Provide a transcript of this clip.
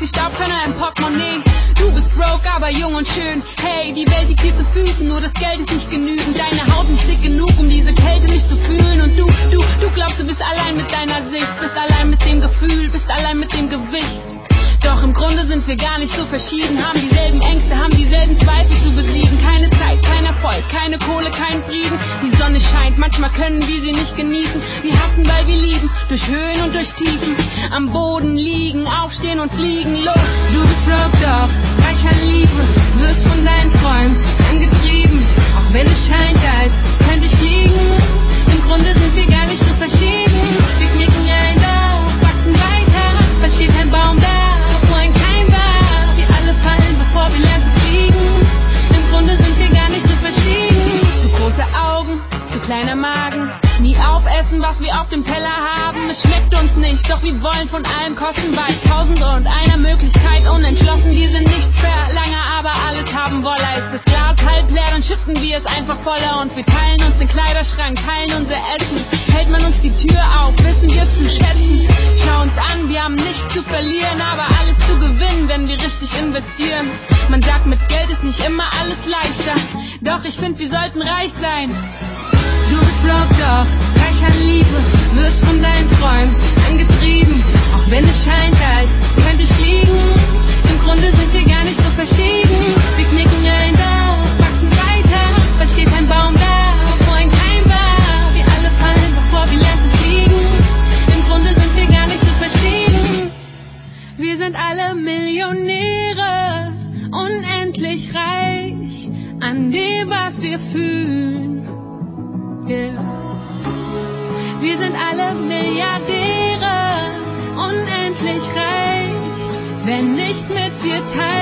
Staubkörner im Portemonnaie. Du bist broke, aber jung und schön. Hey, die Welt liegt dir zu Füßen, nur das Geld ist nicht genügend. Deine Haut nicht dick genug, um diese Kälte nicht zu fühlen. Und du, du, du glaubst, du bist allein mit deiner Sicht, bist allein mit dem Gefühl, bist allein mit dem Gewicht. Doch im Grunde sind wir gar nicht so verschieden, haben dieselben Ängste, manchmal können wir sie nicht genießen. Wir hassen, weil wir lieben, durch Höhen und durch Tiefen. Am Boden liegen, aufstehen und fliegen los. Du bist broke, doch reich an Liebe, wirst von deinen Träumen aufessen, was wir auf dem Teller haben. Es schmeckt uns nicht, doch wir wollen von allem kosten bei tausend und einer Möglichkeit. Unentschlossen, die sind nicht Verlanger, aber alles haben Woller. Ist das Glas halb leer, dann schütten wir es einfach voller. Und wir teilen uns den Kleiderschrank, teilen unser Essen. Hält man uns die Tür auf, wissen wir zu schätzen. Schau uns an, wir haben nichts zu verlieren, aber alles zu gewinnen, wenn wir richtig investieren. Man sagt, mit Geld ist nicht immer alles leichter. Doch ich finde, wir sollten reich sein. Du bist broke, doch sind alle Millionäre, unendlich reich an dem, was wir fühlen. Yeah. Wir sind alle Milliardäre, unendlich reich, wenn nicht mit dir teilen.